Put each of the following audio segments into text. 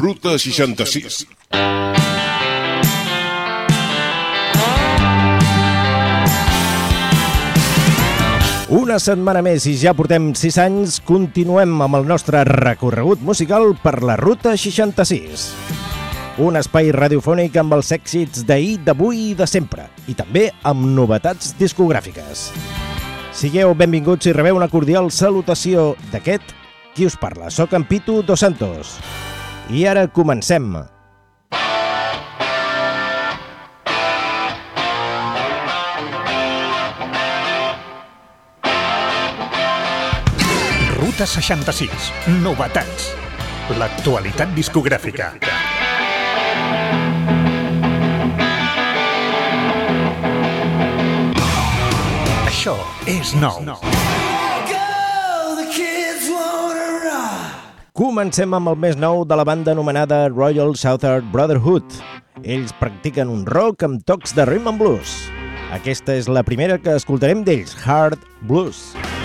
Ruta 66. Una setmana més i ja portem 6 anys, continuem amb el nostre recorregut musical per la Ruta 66. Un espai radiofònic amb els èxits d'ahir, d'avui i de sempre, i també amb novetats discogràfiques. Sigueu benvinguts i rebeu una cordial salutació d'aquest qui us parla. Soc en Pitu Dos Santos. I ara comencem. Ruta 66. Novetats. L'actualitat discogràfica. Això és nou. Comencem amb el més nou de la banda anomenada Royal Southern Brotherhood. Ells practiquen un rock amb tocs de rhythm and blues. Aquesta és la primera que escoltarem d'ells, Hard Blues. It's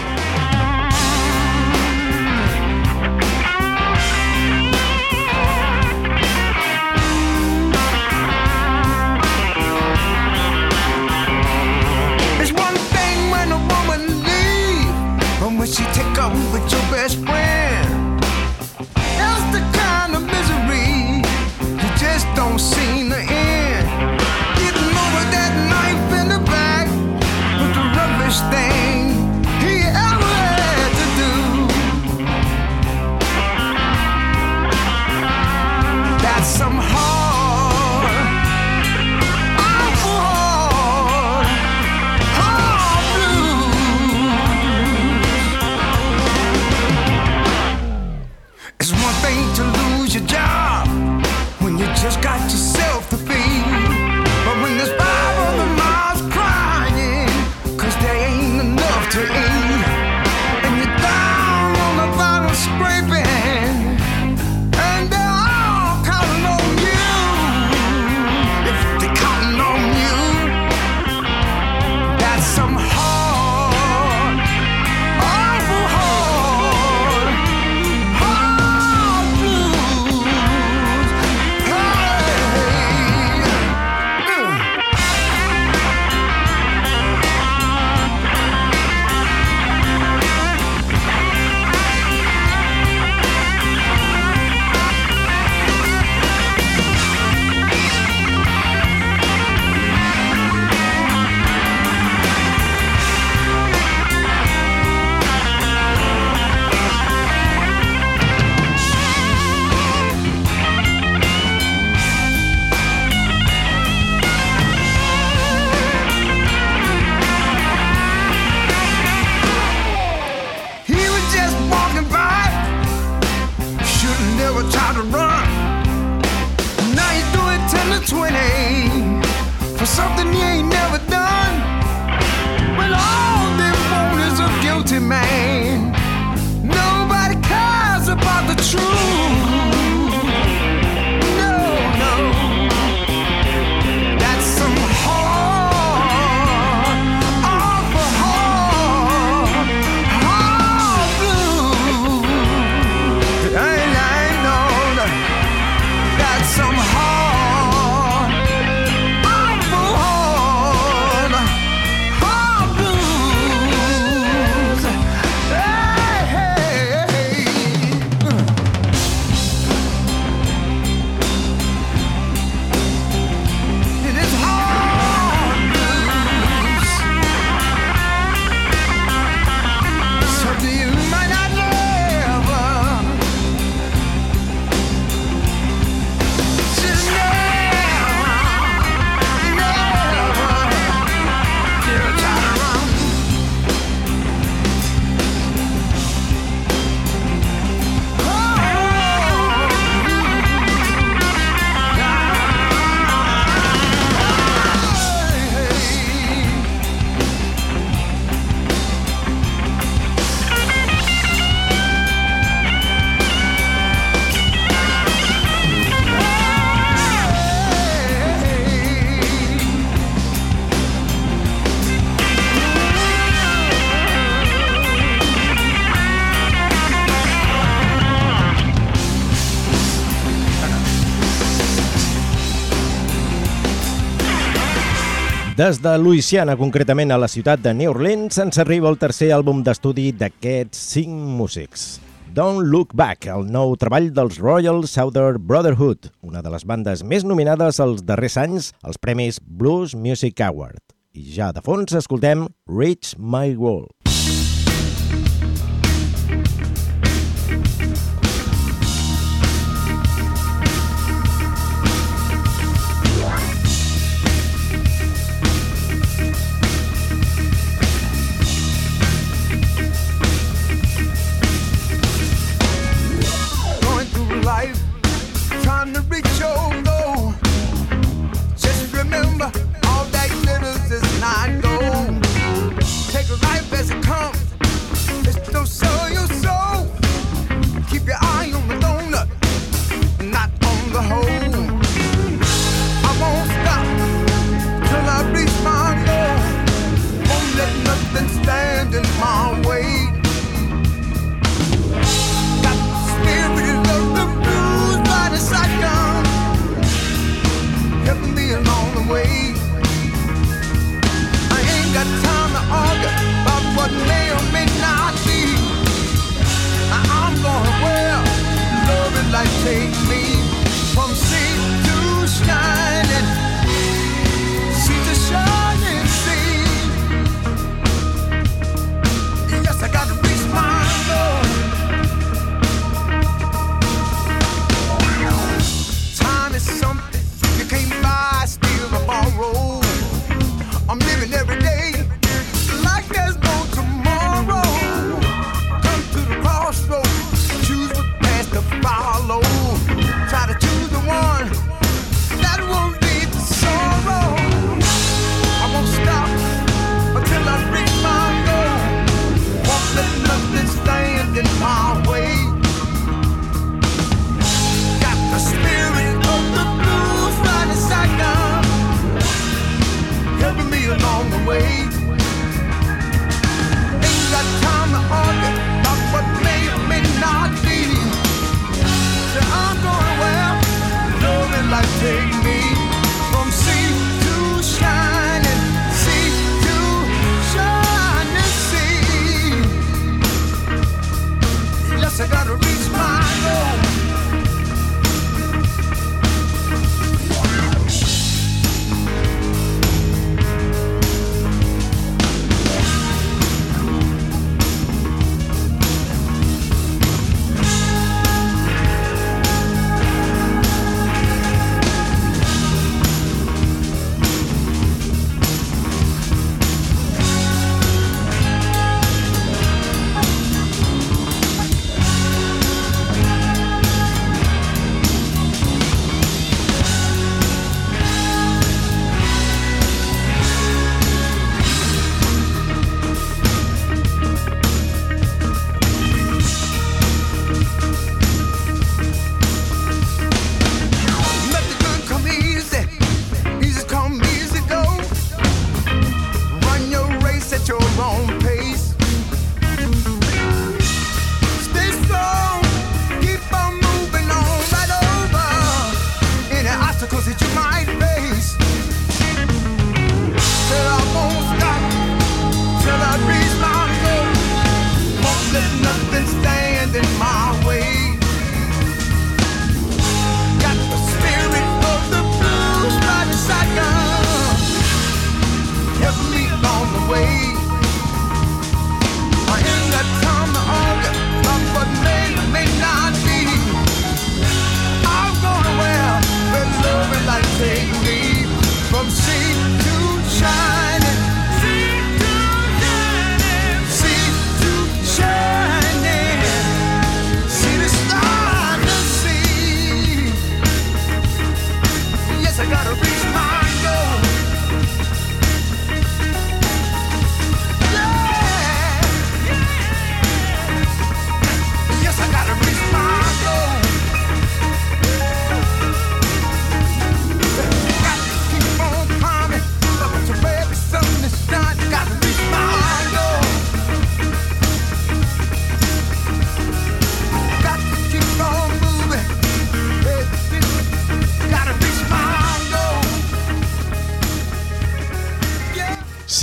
Des de Louisiana, concretament a la ciutat de New Orleans, ens arriba el tercer àlbum d'estudi d'aquests cinc músics. Don't Look Back, el nou treball dels Royal Southern Brotherhood, una de les bandes més nominades als darrers anys als premis Blues Music Award. I ja de fons escoltem Reach My World.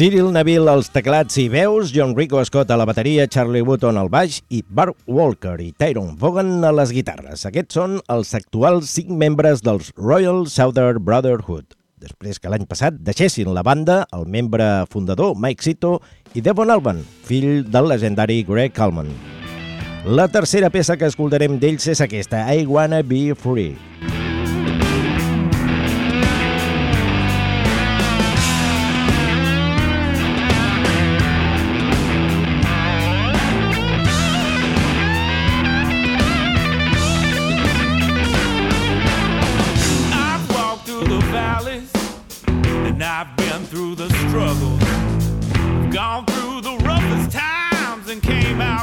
Cyril Neville als teclats i veus, John Rico Scott a la bateria, Charlie Wooton al baix i Bart Walker i Tyrone Vaughan a les guitarres. Aquests són els actuals cinc membres dels Royal Southern Brotherhood. Després que l'any passat deixessin la banda el membre fundador Mike Sito i Devon Alban, fill del legendari Greg Allman. La tercera peça que escoltarem d'ells és aquesta, I Wanna Be Free.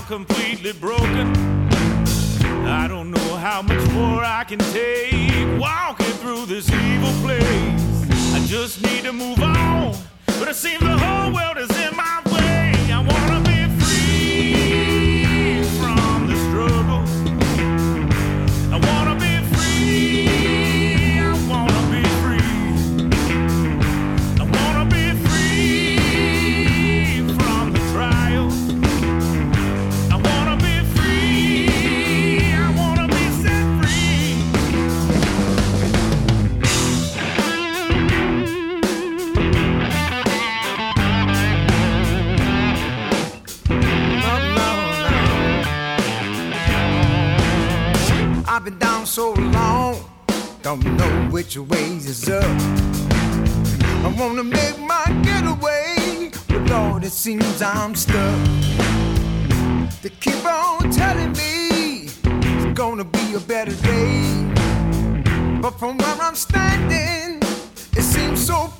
Completely broken. I don't know how much more I can take walking through this evil place. I just need to move on, but it seems the whole world is in my I've been down so long, don't know which ways is up. I wanna make my getaway, but Lord, it seems I'm stuck. They keep on telling me it's gonna be a better day, but from where I'm standing, it seems so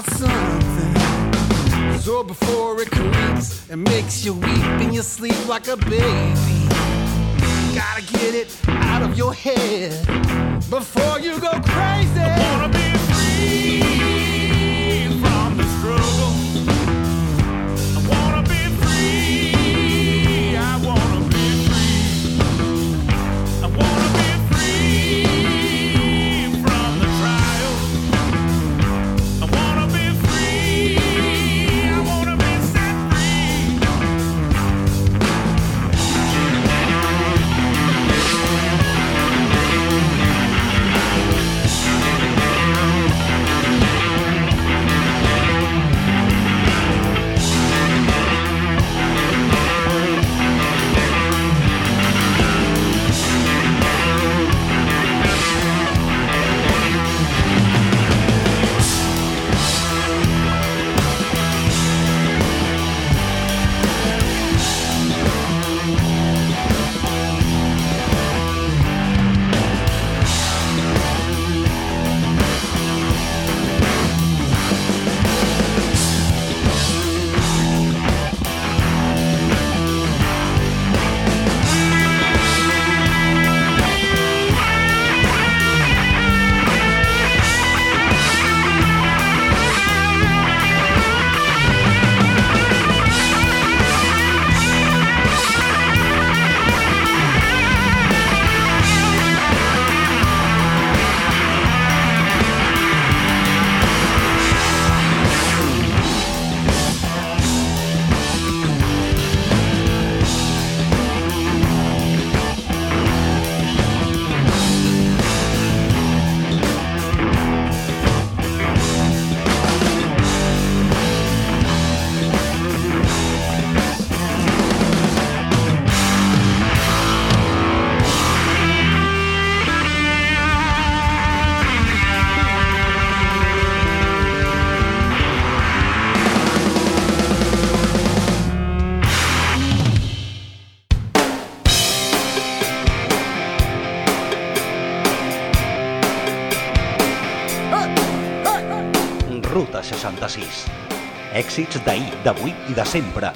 without something. So before it creeps and makes you weep in your sleep like a baby, gotta get it out of your head before you go crazy. Wanna be free Èxits d'ahir, d'avui i de sempre.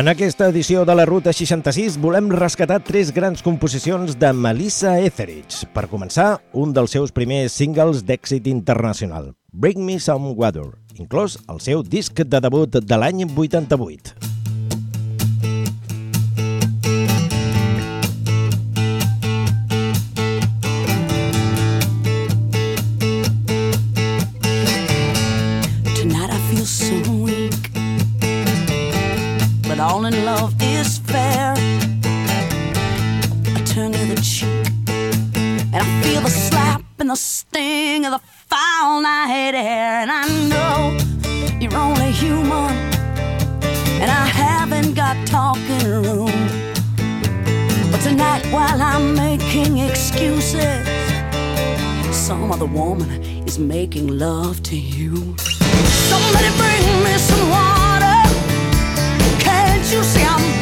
En aquesta edició de la Ruta 66 volem rescatar tres grans composicions de Melissa Etheridge. Per començar, un dels seus primers singles d'èxit internacional, Bring Me Some Water, inclòs el seu disc de debut de l'any 88. All in love is fair. I turn the cheek, and I feel the slap and the sting of the foul night air. And I know you're only human, and I haven't got talking room. But tonight, while I'm making excuses, some other woman is making love to you. Somebody bring me some water you see I'm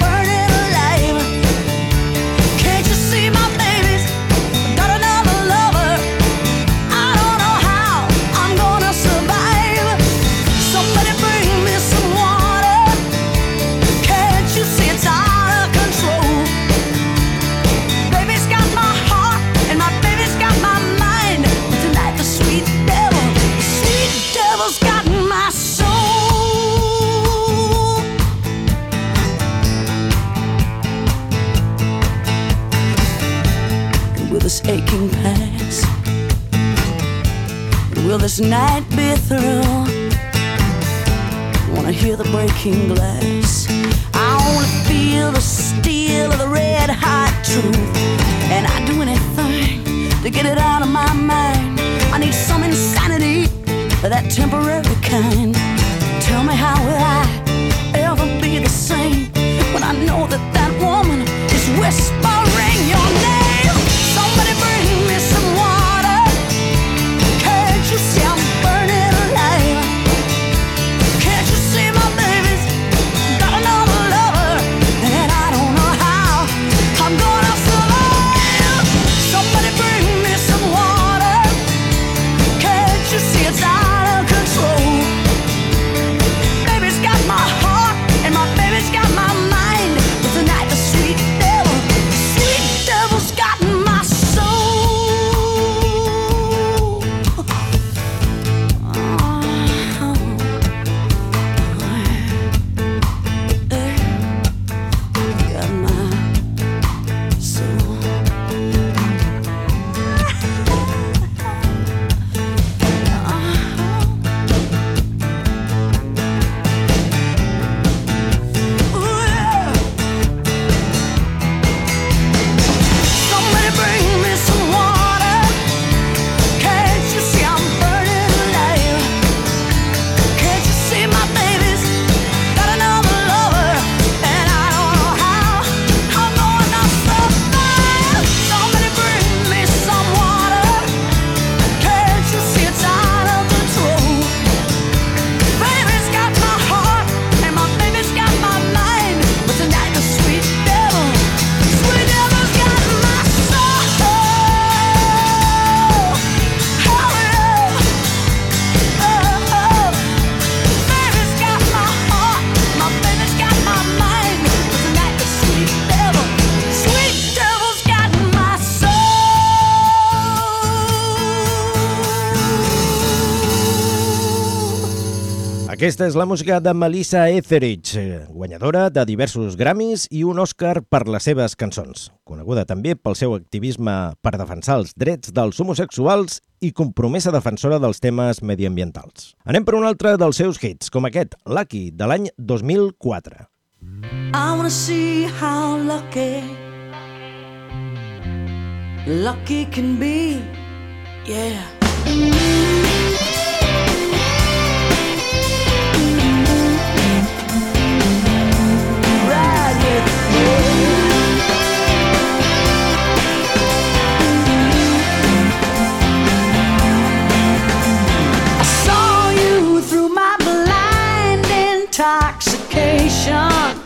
night be through? Wanna hear the breaking glass. I wanna feel the steel of the red hot truth. And I'd do anything to get it out of my mind. I need some insanity, for that temporary Aquesta és la música de Melissa Etheridge, guanyadora de diversos Grammys i un Oscar per les seves cançons, coneguda també pel seu activisme per defensar els drets dels homosexuals i compromesa defensora dels temes mediambientals. Anem per un altre dels seus hits, com aquest, Lucky, de l'any 2004. I wanna see how lucky Lucky can be Yeah depression.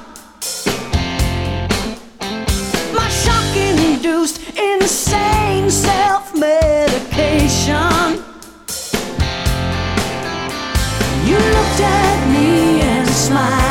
My shock induced insane self medication. You looked at me and smiled.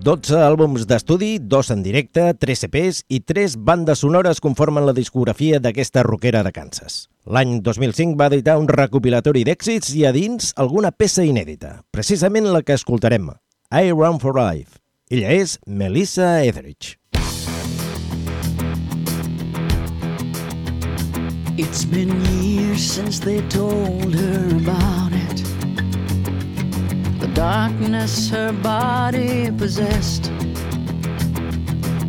12 àlbums d'estudi, 2 en directe, 3 CPs e i 3 bandes sonores conformen la discografia d'aquesta rockera de Kansas. L'any 2005 va editar un recopilatori d'èxits i a dins alguna peça inèdita, precisament la que escoltarem, I Run For Life. Ella és Melissa Etheridge. It's been years since they told her about it Darkness her body possessed.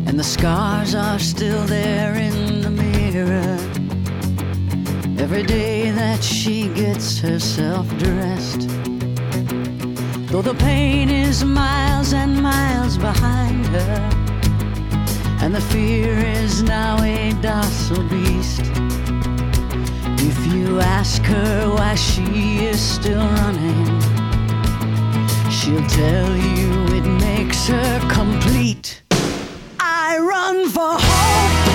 And the scars are still there in the mirror. Every day that she gets herself dressed. Though the pain is miles and miles behind her. And the fear is now a docile beast. If you ask her why she is still running, she'll tell you it makes her complete. I run for hope,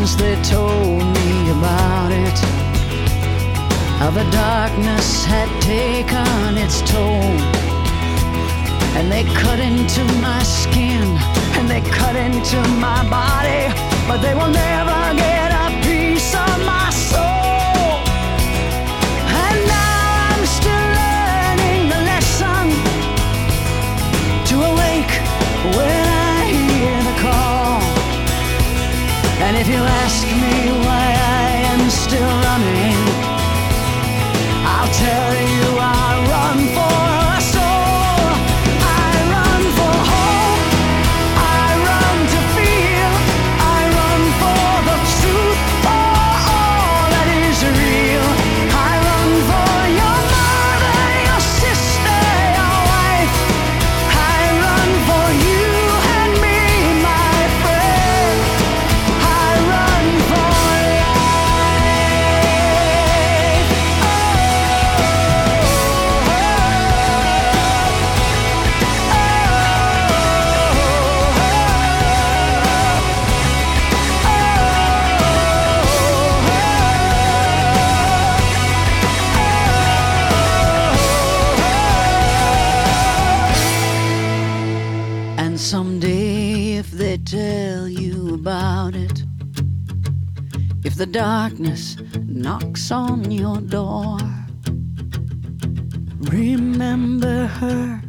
since they told me about it. How the darkness had taken its toll. And they cut into my skin and they cut into my body. But they will never get if you ask me why I am still running, I'll tell darkness knocks on your door. Remember her,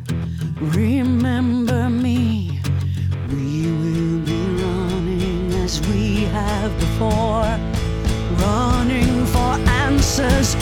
remember me. We will be running as we have before, running for answers.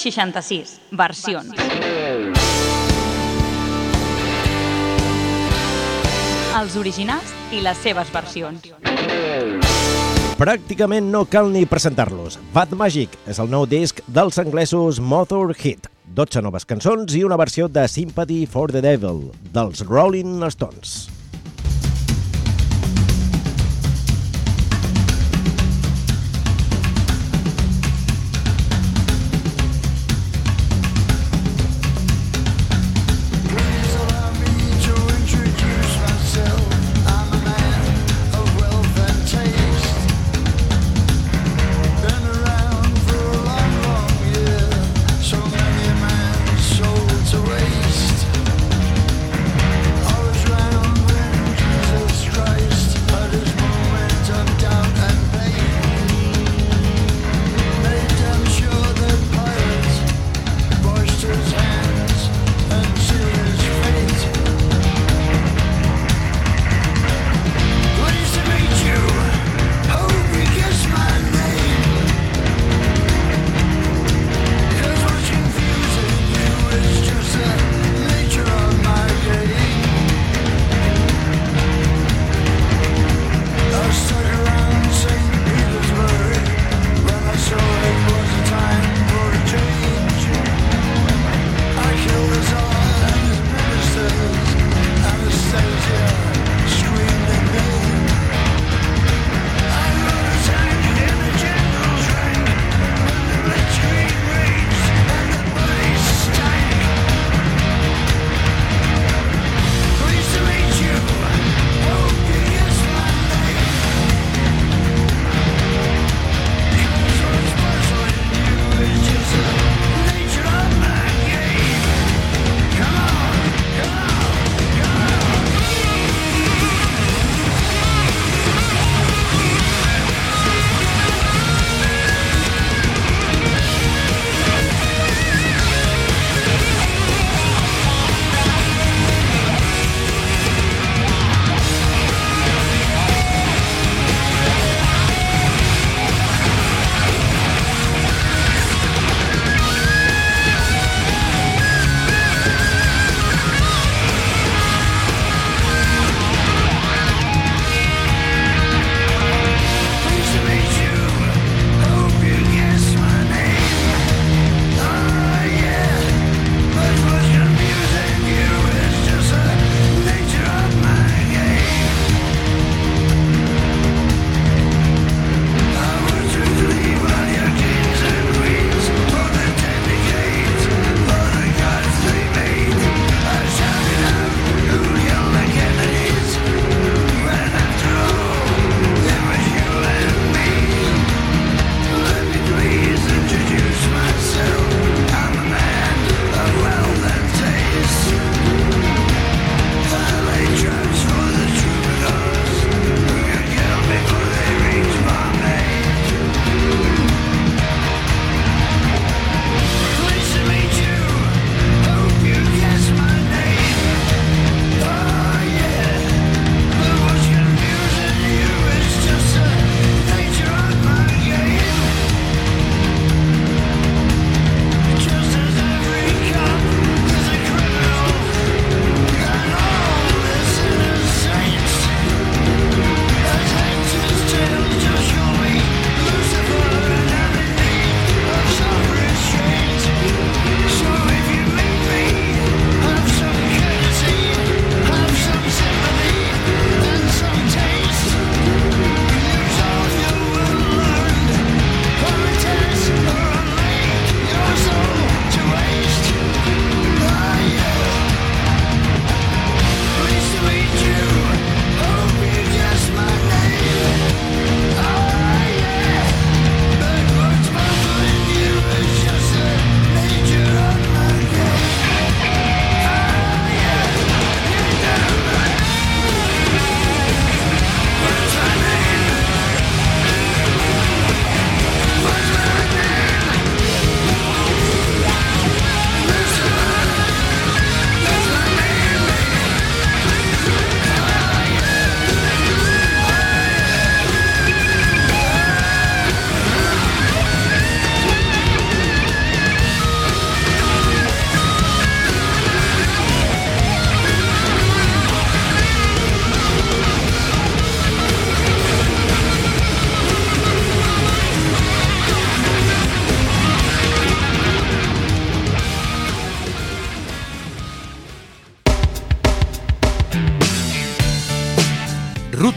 66, versions. Els originals i les seves versions. Pràcticament no cal ni presentar-los. Bad Magic és el nou disc dels anglesos Mother Hit. 12 noves cançons i una versió de Sympathy for the Devil, dels Rolling Stones.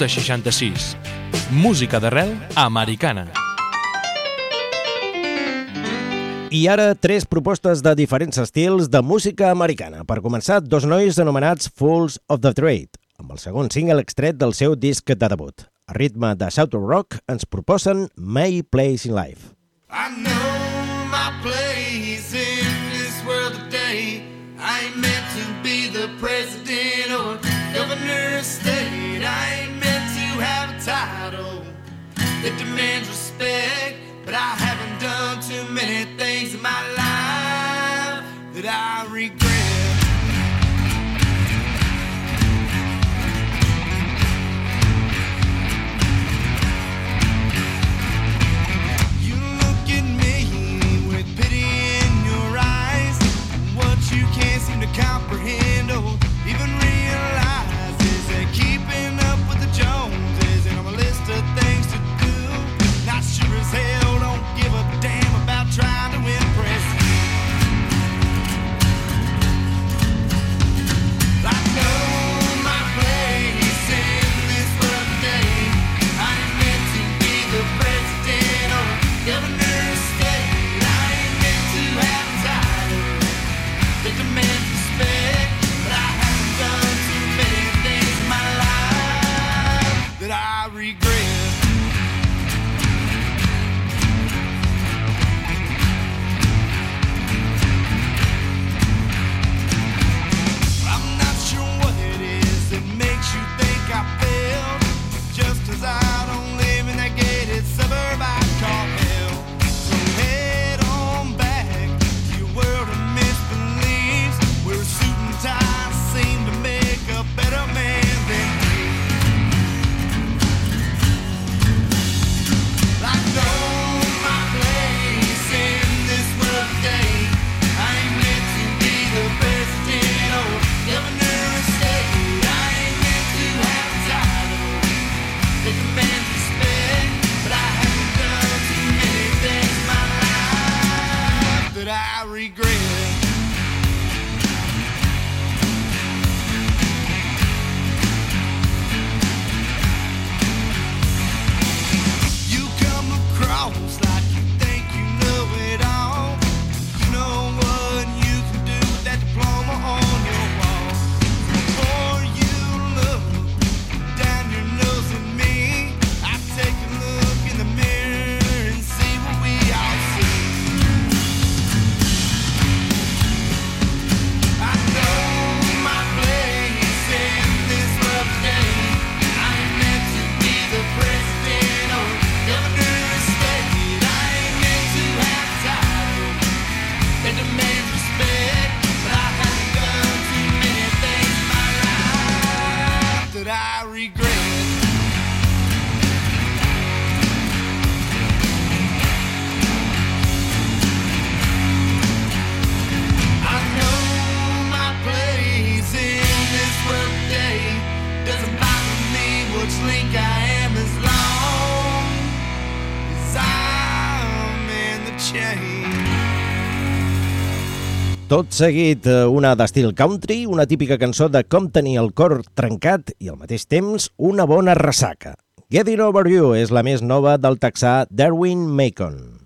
Ruta 66. Música d'arrel americana. I ara tres propostes de diferents estils de música americana. Per començar, dos nois anomenats Fools of the Trade, amb el segon single extret del seu disc de debut. A ritme de South Rock ens proposen May Place in Life. I know my place in this world today I meant to be the president that demands respect. But I haven't done too many things in my life. Tot seguit, eh, una d'estil country, una típica cançó de com tenir el cor trencat i al mateix temps una bona ressaca. Get It Over You és la més nova del texà Darwin Macon.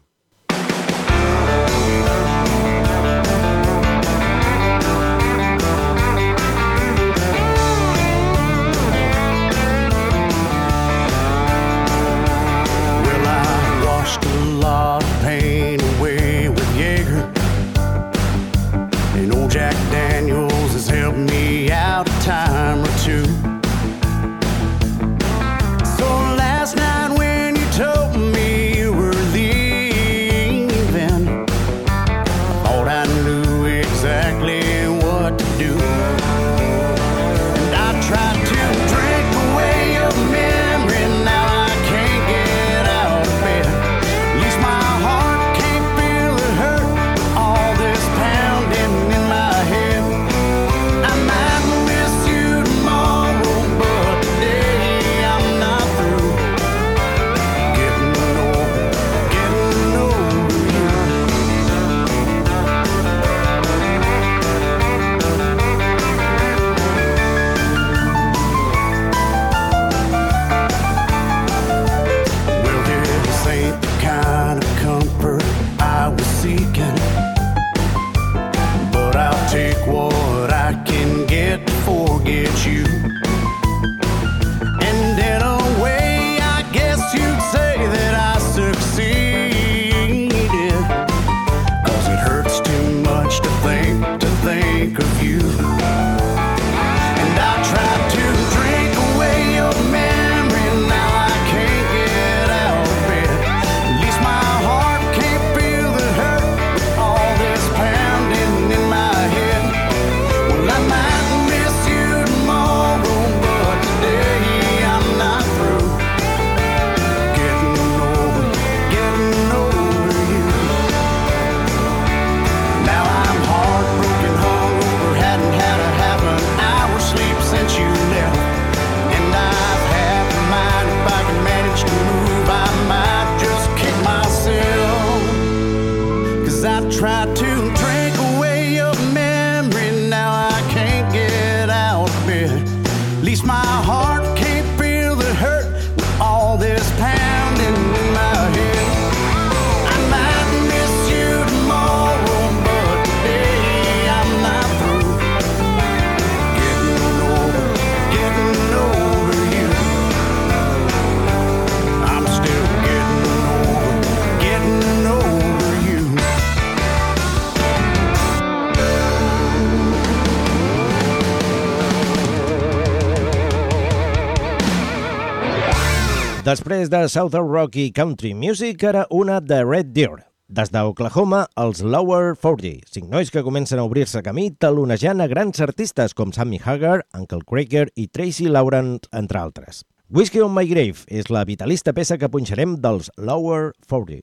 Després de Southern Rocky Country Music, ara una de Red Deer. Des d'Oklahoma, els Lower 40, cinc nois que comencen a obrir-se camí talonejant a grans artistes com Sammy Hagar, Uncle Cracker i Tracy Laurent, entre altres. Whiskey on my Grave és la vitalista peça que punxarem dels Lower 40.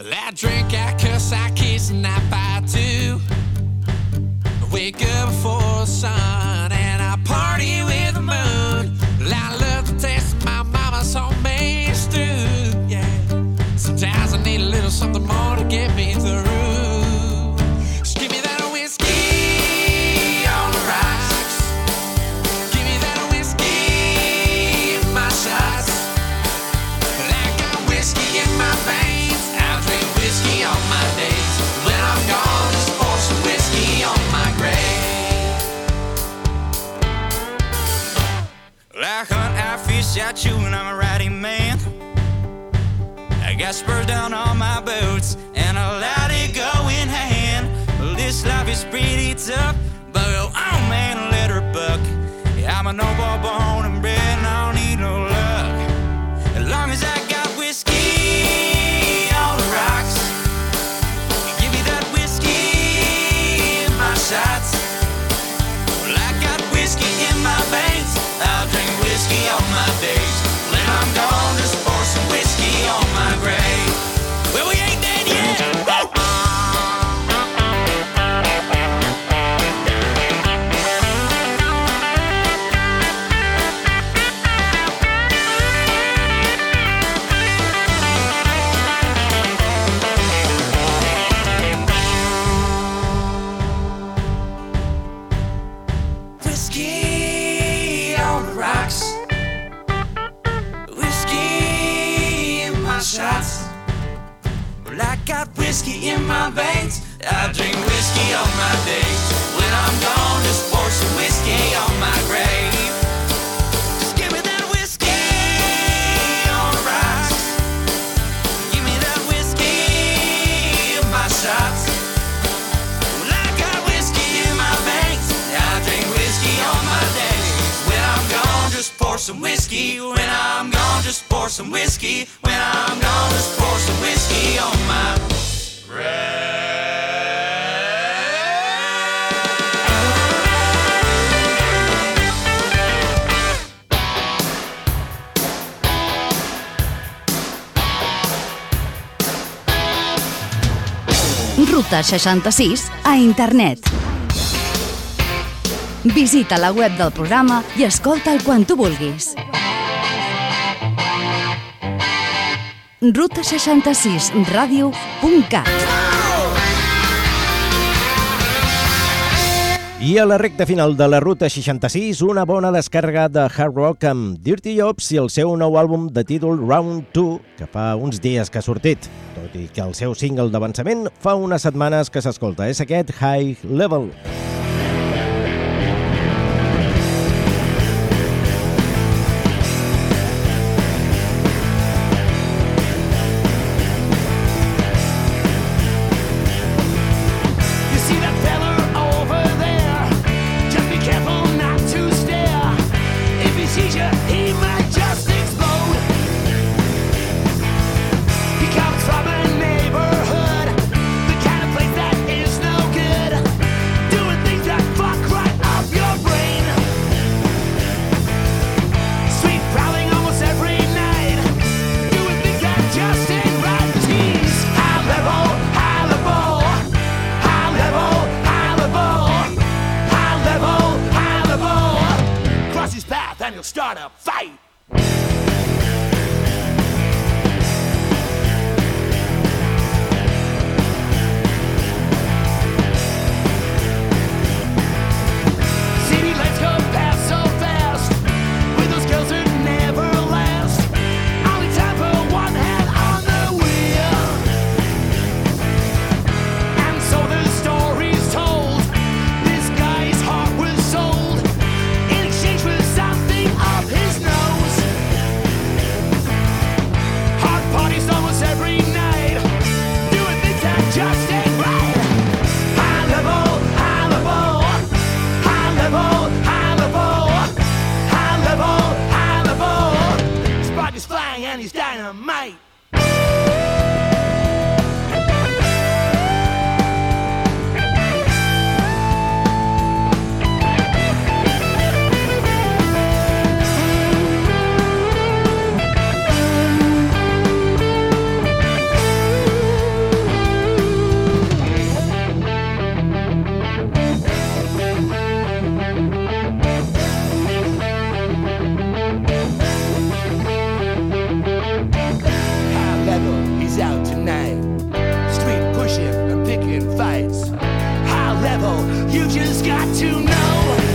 I drink, I curse, I kiss, and I some whiskey. When I'm gone, Let's pour some whiskey on my bread. Ruta 66 a internet. Visita la web del programa i escolta'l quan tu vulguis. ruta66ràdio.cat. I a la recta final de la Ruta 66, una bona descàrrega de hard rock amb Dirty Jobs i el seu nou àlbum de títol Round 2, que fa uns dies que ha sortit, tot i que el seu single d'avançament fa unes setmanes que s'escolta. És aquest High Level. High Level. Pushing and picking fights. High level, you just got to know.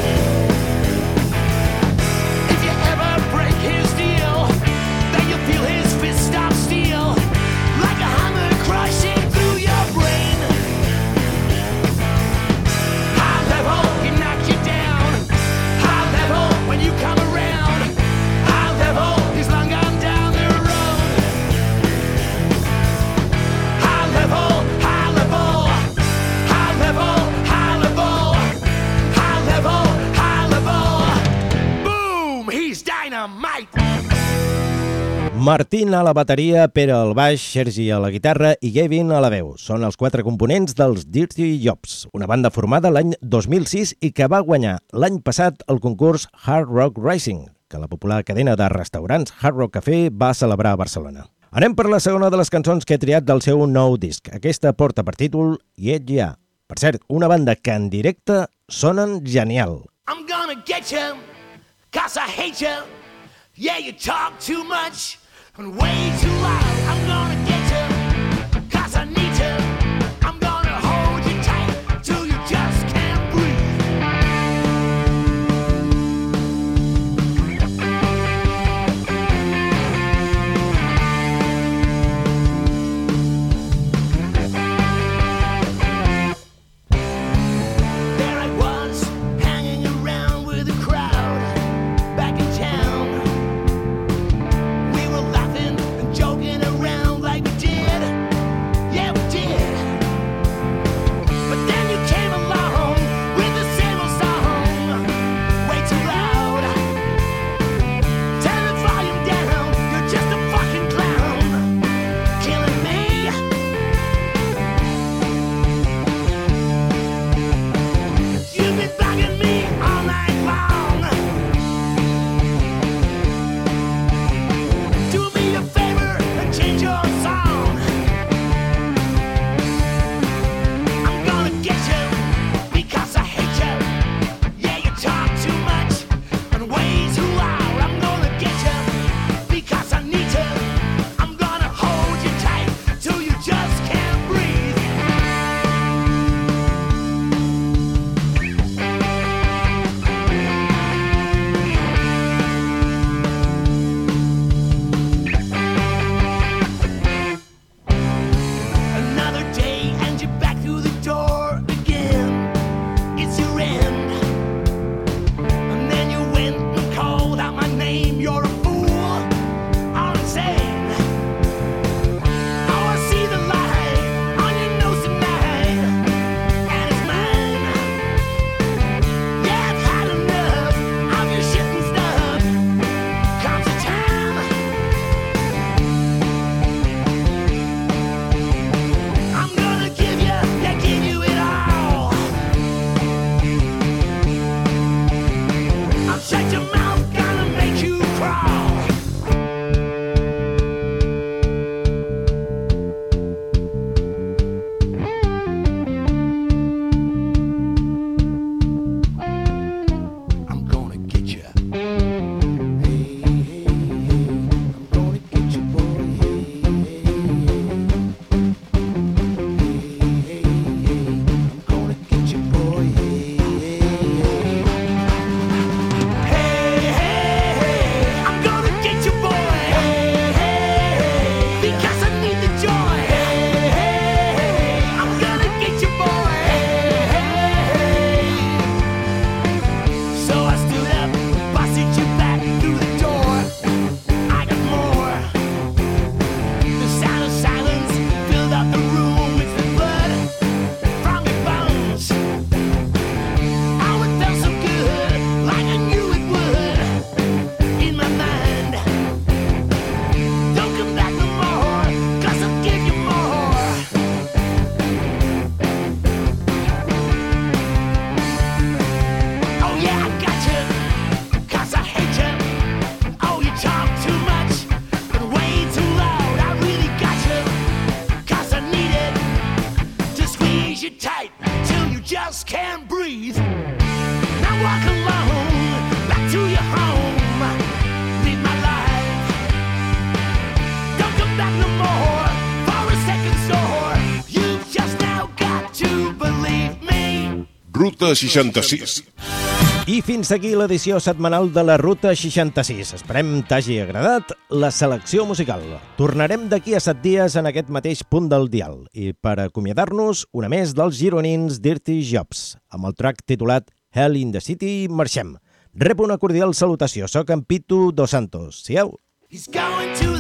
Martín a la bateria, Pere al baix, Sergi a la guitarra i Gavin a la veu. Són els quatre components dels Dirty Jobs, una banda formada l'any 2006 i que va guanyar l'any passat el concurs Hard Rock Rising, que la popular cadena de restaurants Hard Rock Café va celebrar a Barcelona. Anem per la segona de les cançons que he triat del seu nou disc. Aquesta porta per títol Yet Ya. Per cert, una banda que en directe sonen genial. I'm gonna get you, cause I hate you. Yeah, you talk too much way too loud. I'm gonna Ruta 66. I fins aquí l'edició setmanal de la Ruta 66. Esperem t'hagi agradat la selecció musical. Tornarem d'aquí a set dies en aquest mateix punt del dial. I per acomiadar-nos, una més dels gironins Dirty Jobs, amb el track titulat Hell in the City, marxem. Rep una cordial salutació. Soc en Pitu Dos Santos. Siau! He's going